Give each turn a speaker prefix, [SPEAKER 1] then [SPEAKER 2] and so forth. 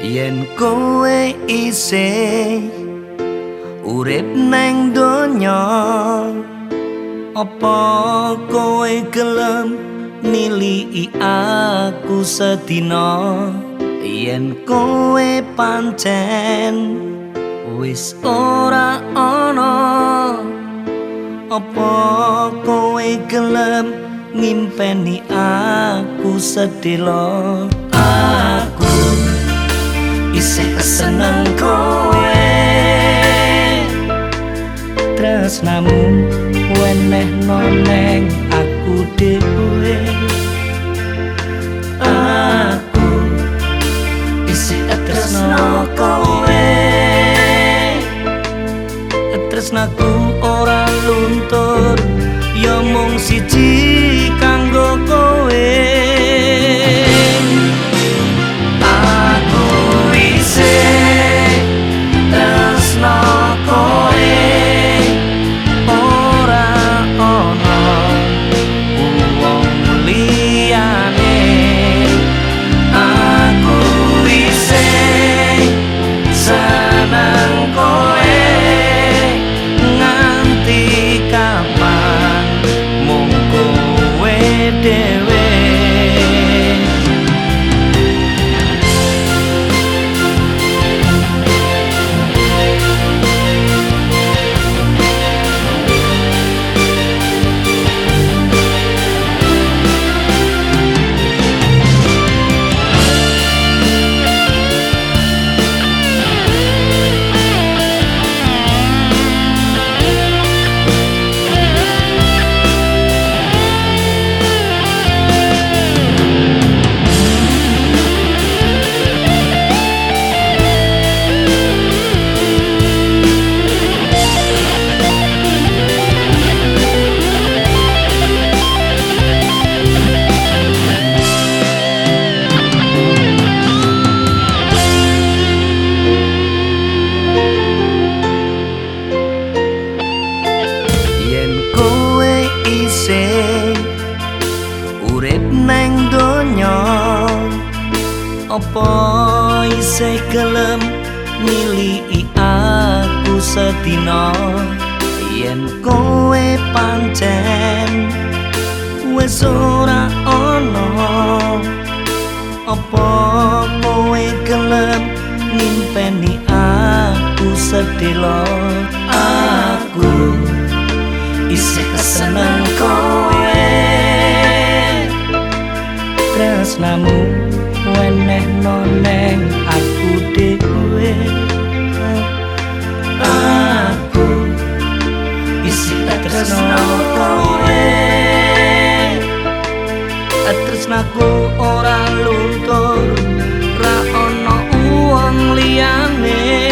[SPEAKER 1] yen kowe isih urip nang donya apa kowe gelem nili aku sedina? Yen kowe pancen wis ora ana apa kowe gelem ngimpeni aku sedelo aku isih seneng kowe. Tresnamu weneh noneng aku dhewe kowe nang donya. Apa isih gelem nili aku sedina? Yen kowe pancen wis ora ana. Apa kowe gelem nimpeni aku sedelo aku isih keseneng kowe tresnamu weneh noneng aku dewe aku isi tak tresnamu kowe. Tresnaku ora luntur ra ono uang liyane.